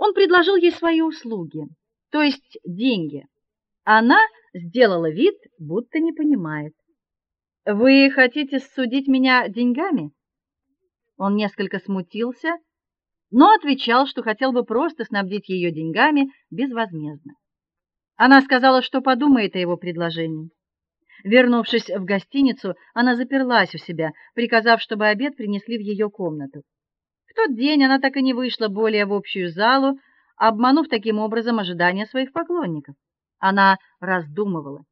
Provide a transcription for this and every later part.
Он предложил ей свои услуги, то есть деньги. Она сделала вид, будто не понимает. Вы хотите судить меня деньгами? Он несколько смутился, но отвечал, что хотел бы просто снабдить ее деньгами безвозмездно. Она сказала, что подумает о его предложении. Вернувшись в гостиницу, она заперлась у себя, приказав, чтобы обед принесли в ее комнату. В тот день она так и не вышла более в общую залу, обманув таким образом ожидания своих поклонников. Она раздумывала.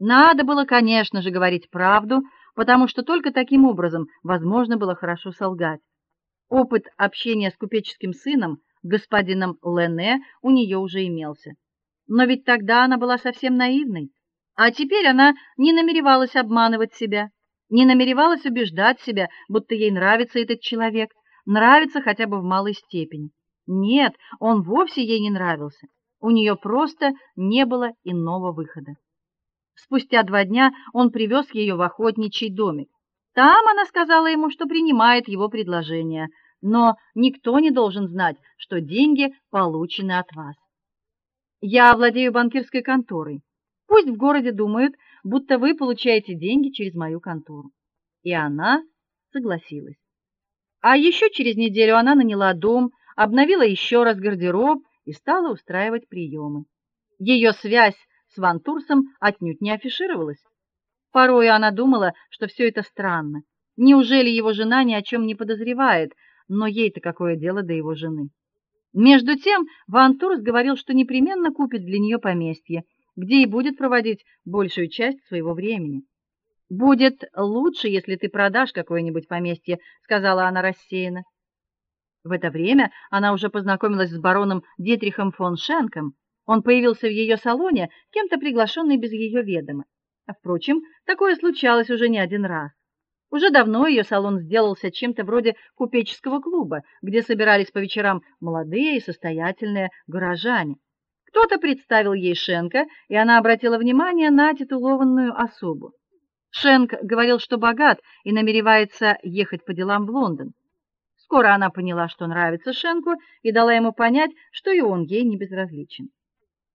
Надо было, конечно же, говорить правду, потому что только таким образом возможно было хорошо солгать. Опыт общения с купеческим сыном, господином Лене, у нее уже имелся. Но ведь тогда она была совсем наивной, а теперь она не намеревалась обманывать себя, не намеревалась убеждать себя, будто ей нравится этот человек, нравится хотя бы в малой степени. Нет, он вовсе ей не нравился. У нее просто не было иного выхода. Спустя два дня он привез ее в охотничий домик. Там она сказала ему, что принимает его предложение, но никто не должен знать, что деньги получены от вас. Я владею банкирской конторой. Пусть в городе думают, будто вы получаете деньги через мою контору. И она согласилась. А еще через неделю она наняла дом, обновила еще раз гардероб и стала устраивать приемы. Ее связь с Вантурсом отнюдь не афишировалась. Порой она думала, что все это странно. Неужели его жена ни о чем не подозревает? Но ей-то какое дело до его жены? Между тем, Вантурс говорил, что непременно купит для нее поместье, где и будет проводить большую часть своего времени. Будет лучше, если ты продашь какое-нибудь поместье, сказала она рассеянно. В это время она уже познакомилась с бароном Дитрихом фон Шенком. Он появился в ее салоне, кем-то приглашенный без ее ведома. А впрочем, такое случалось уже не один раз. Уже давно ее салон сделался чем-то вроде купеческого клуба, где собирались по вечерам молодые и состоятельные горожане. Кто-то представил ей Шенка, и она обратила внимание на титулованную особу. Шенк говорил, что богат и намеревается ехать по делам в Лондон. Скоро она поняла, что нравится Шенку, и дала ему понять, что и он ей не безразличен.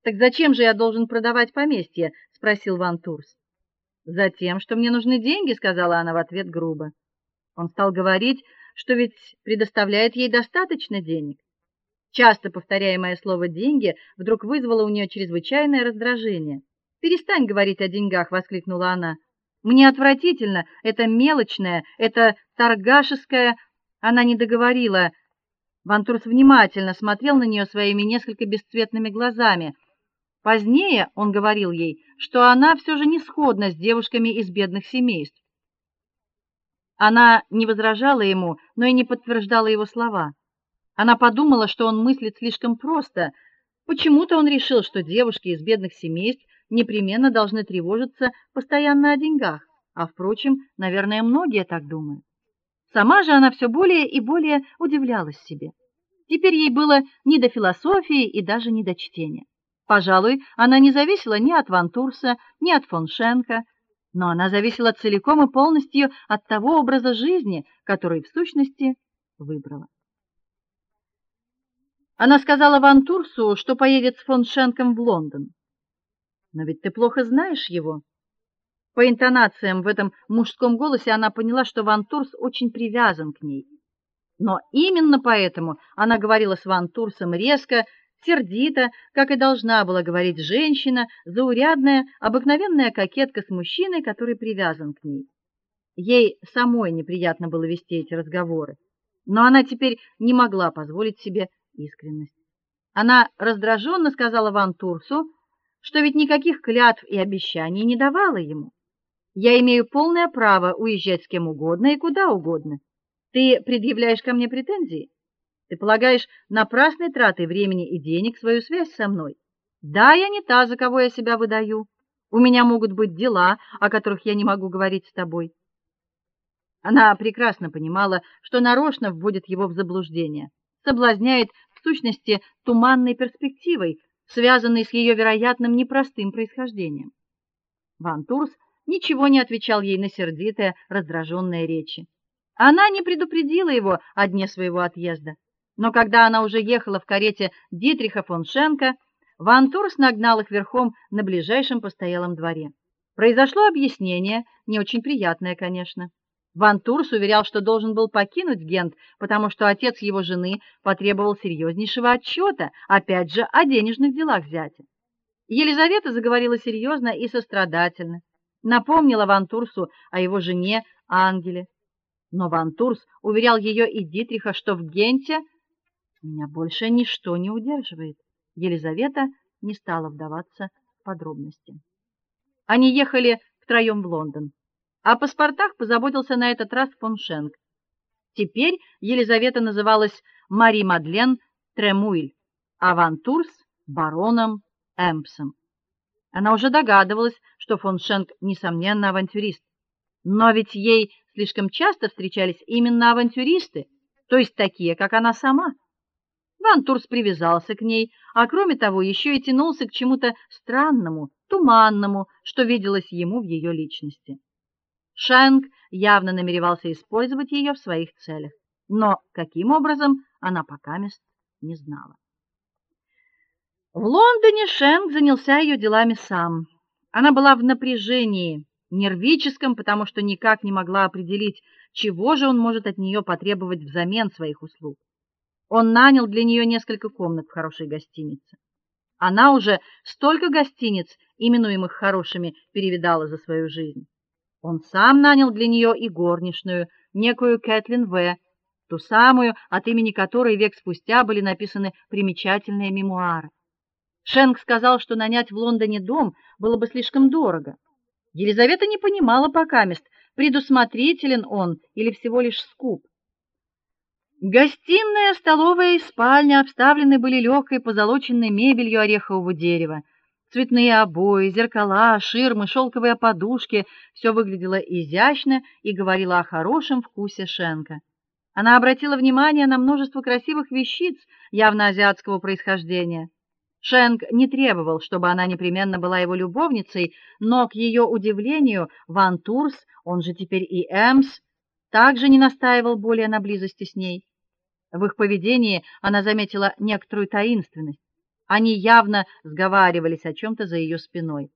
Так зачем же я должен продавать поместье, спросил Ван Турс. Затем, что мне нужны деньги, сказала она в ответ грубо. Он стал говорить, что ведь предоставляет ей достаточно денег. Часто повторяемое слово деньги вдруг вызвало у нее чрезвычайное раздражение. "Перестань говорить о деньгах", воскликнула она. "Мне отвратительно это мелочное, это торгашеское". Она не договорила. Вантурс внимательно смотрел на нее своими несколько бесцветными глазами. Позднее он говорил ей, что она все же не сходна с девушками из бедных семейств. Она не возражала ему, но и не подтверждала его слова. Она подумала, что он мыслит слишком просто. Почему-то он решил, что девушки из бедных семейств непременно должны тревожиться постоянно о деньгах, а впрочем, наверное, многие так думают. Сама же она все более и более удивлялась себе. Теперь ей было не до философии и даже не до чтения. Пожалуй, она не зависела ни от Вантурса, ни от фон Шенка, но она зависела целиком и полностью от того образа жизни, который в сущности выбрала. Она сказала Вантурсу, что поедет с фон Шенком в Лондон. Но ведь ты плохо знаешь его. По интонациям в этом мужском голосе она поняла, что Вантурс очень привязан к ней. Но именно поэтому она говорила с Вантурсом резко, сердито, как и должна была говорить женщина, заурядная, обыкновенная кокетка с мужчиной, который привязан к ней. Ей самой неприятно было вести эти разговоры, но она теперь не могла позволить себе искренность. Она раздраженно сказала Ван Турсу, что ведь никаких клятв и обещаний не давала ему. Я имею полное право уезжать с кем угодно и куда угодно. Ты предъявляешь ко мне претензии? Ты полагаешь напрасной тратой времени и денег свою связь со мной? Да, я не та, за кого я себя выдаю. У меня могут быть дела, о которых я не могу говорить с тобой. Она прекрасно понимала, что нарочно вводит его в заблуждение, соблазняет в сущности туманной перспективой, связанной с ее вероятным непростым происхождением. Ван Турс ничего не отвечал ей на сердитые, раздраженные речи. Она не предупредила его о дне своего отъезда. Но когда она уже ехала в карете Дитриха фон Шенка, Ван Турс нагнал их верхом на ближайшем постоялом дворе. Произошло объяснение, не очень приятное, конечно. Ван Турс уверял, что должен был покинуть Гент, потому что отец его жены потребовал серьезнейшего отчета, опять же, о денежных делах зятя. Елизавета заговорила серьезно и сострадательно, напомнила Ван Турсу о его жене Ангеле. Но Ван Турс уверял ее и Дитриха, что в Генте меня больше ничто не удерживает. Елизавета не стала вдаваться в подробности. Они ехали втроем в Лондон. О паспортах позаботился на этот раз фон Шенк. Теперь Елизавета называлась Мари Мадлен Тремуиль, а Ван Турс бароном Эмпсом. Она уже догадывалась, что фон Шенк несомненно авантюрист. Но ведь ей слишком часто встречались именно авантюристы, то есть такие, как она сама. Ван Турс привязался к ней, а кроме того, еще и тянулся к чему-то странному, туманному, что виделось ему в ее личности. Шенк явно намеревался использовать ее в своих целях, но каким образом она пока мест не знала. В Лондоне Шенк занялся ее делами сам. Она была в напряжении, нервическом, потому что никак не могла определить, чего же он может от нее потребовать взамен своих услуг. Он нанял для нее несколько комнат в хорошей гостинице. Она уже столько гостиниц, именуемых хорошими, перевидала за свою жизнь. Он сам нанял для нее и горничную, некую Кэтлин В, ту самую, от имени которой век спустя были написаны примечательные мемуары. Шенк сказал, что нанять в Лондоне дом было бы слишком дорого. Елизавета не понимала пока мест, предусмотрителен он или всего лишь скуп. Гостиная, столовая и спальня обставлены были легкой позолоченной мебелью орехового дерева. Цветные обои, зеркала, ширмы, шелковые подушки все выглядело изящно и говорило о хорошем вкусе Шенка. Она обратила внимание на множество красивых вещиц явно азиатского происхождения. Шенк не требовал, чтобы она непременно была его любовницей, но к ее удивлению, Ван Турс, он же теперь и Эмс, также не настаивал более на близости с ней. В их поведении она заметила некоторую таинственность. Они явно сговаривались о чем то за ее спиной.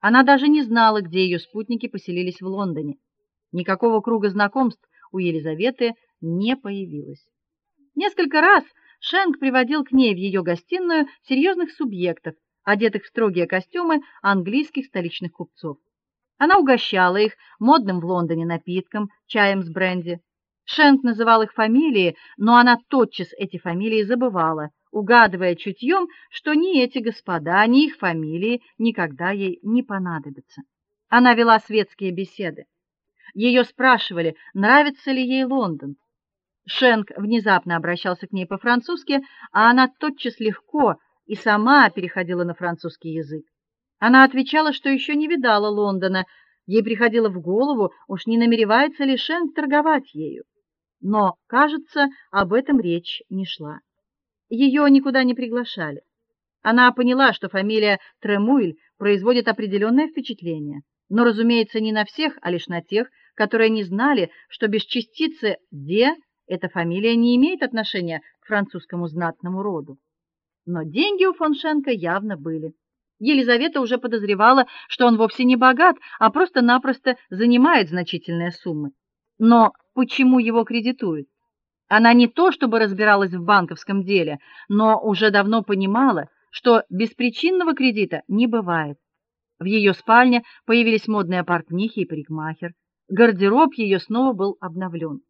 Она даже не знала, где ее спутники поселились в Лондоне. Никакого круга знакомств у Елизаветы не появилось. Несколько раз Шенк приводил к ней в ее гостиную серьезных субъектов, одетых в строгие костюмы английских столичных купцов. Она угощала их модным в Лондоне напитком, чаем с бренди. Шенк называл их фамилии, но она тотчас эти фамилии забывала угадывая чутьем, что ни эти господа, ни их фамилии никогда ей не понадобятся. Она вела светские беседы. Ее спрашивали, нравится ли ей Лондон. Шенк внезапно обращался к ней по-французски, а она тотчас легко и сама переходила на французский язык. Она отвечала, что еще не видала Лондона. Ей приходило в голову, уж не намеревается ли Шенк торговать ею. Но, кажется, об этом речь не шла. Ее никуда не приглашали. Она поняла, что фамилия Тремуиль производит определенное впечатление, но, разумеется, не на всех, а лишь на тех, которые не знали, что без частицы де эта фамилия не имеет отношения к французскому знатному роду. Но деньги у фон Шенка явно были. Елизавета уже подозревала, что он вовсе не богат, а просто-напросто занимает значительные суммы. Но почему его кредитуют? Она не то чтобы разбиралась в банковском деле, но уже давно понимала, что беспричинного кредита не бывает. В ее спальне появились модные портнихи и парикмахер. Гардероб ее снова был обновлен.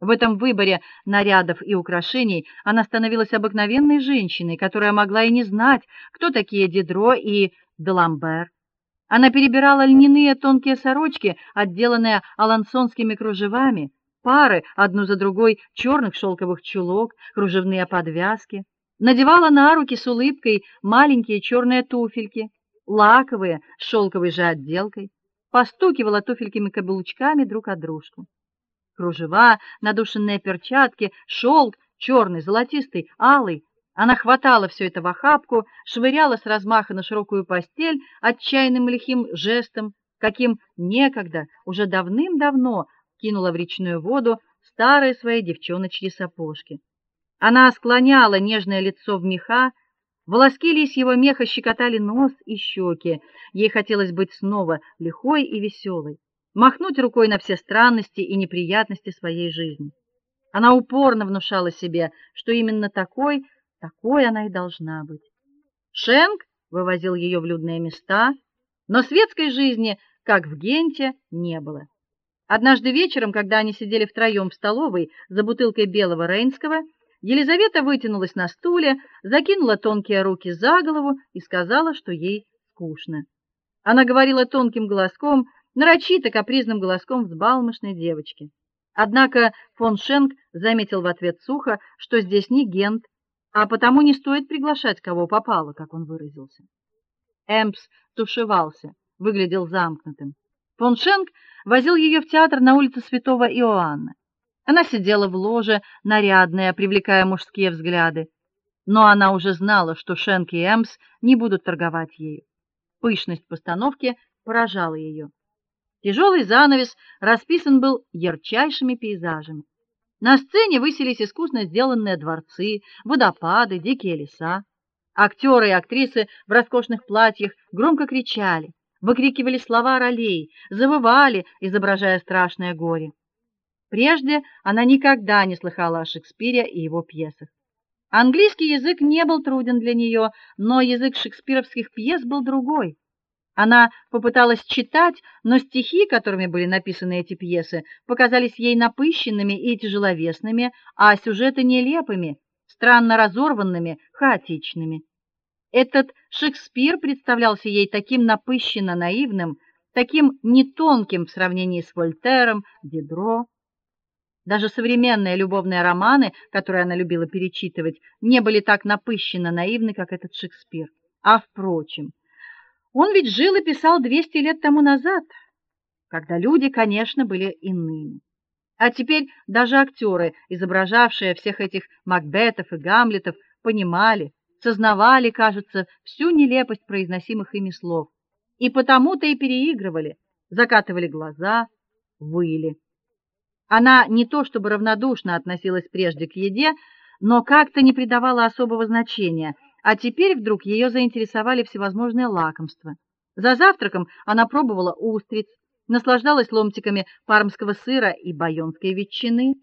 В этом выборе нарядов и украшений она становилась обыкновенной женщиной, которая могла и не знать, кто такие Дидро и Деламбер. Она перебирала льняные тонкие сорочки, отделанные алансонскими кружевами, пары одну за другой черных шелковых чулок, кружевные подвязки, надевала на руки с улыбкой маленькие черные туфельки, лаковые с шелковой же отделкой, постукивала туфельками каблучками друг о дружку. Кружева, надушенные перчатки, шелк черный, золотистый, алый. Она хватала все это в охапку, швыряла с размаха на широкую постель отчаянным лихим жестом, каким некогда, уже давным-давно кинула в речную воду старые свои девчоночьи сапожки. Она склоняла нежное лицо в меха, волоски лисьего меха щекотали нос и щеки. Ей хотелось быть снова лихой и веселой, махнуть рукой на все странности и неприятности своей жизни. Она упорно внушала себе, что именно такой, такой она и должна быть. Шенк вывозил ее в людные места, но светской жизни, как в Генте, не было. Однажды вечером, когда они сидели втроем в столовой за бутылкой белого рейнского, Елизавета вытянулась на стуле, закинула тонкие руки за голову и сказала, что ей скучно. Она говорила тонким голоском, нарочито капризным голоском взбалмошной девочки. Однако фон Шенк заметил в ответ сухо, что здесь не Гент, а потому не стоит приглашать кого попало, как он выразился. Эмпс тушевался, выглядел замкнутым. Фон Шенк возил ее в театр на улице Святого Иоанна. Она сидела в ложе, нарядная, привлекая мужские взгляды. Но она уже знала, что Шенк и Эмс не будут торговать ею. Пышность постановки поражала ее. Тяжелый занавес расписан был ярчайшими пейзажами. На сцене высились искусно сделанные дворцы, водопады, дикие леса. Актеры и актрисы в роскошных платьях громко кричали, выкрикивали слова ролей, завывали, изображая страшное горе. Прежде она никогда не слыхала о Шекспире и его пьесах. Английский язык не был труден для нее, но язык шекспировских пьес был другой. Она попыталась читать, но стихи, которыми были написаны эти пьесы, показались ей напыщенными и тяжеловесными, а сюжеты нелепыми, странно разорванными, хаотичными. Этот Шекспир представлялся ей таким напыщенно наивным, таким нетонким в сравнении с Вольтером, Дидро. Даже современные любовные романы, которые она любила перечитывать, не были так напыщенно наивны, как этот Шекспир. А впрочем, он ведь жил и писал 200 лет тому назад, когда люди, конечно, были иными. А теперь даже актеры, изображавшие всех этих Макбетов и Гамлетов, понимали, сознавали, кажется, всю нелепость произносимых ими слов. И потому-то и переигрывали, закатывали глаза, выли. Она не то чтобы равнодушно относилась прежде к еде, но как-то не придавала особого значения, а теперь вдруг ее заинтересовали всевозможные лакомства. За завтраком она пробовала устриц, наслаждалась ломтиками пармского сыра и байонской ветчины.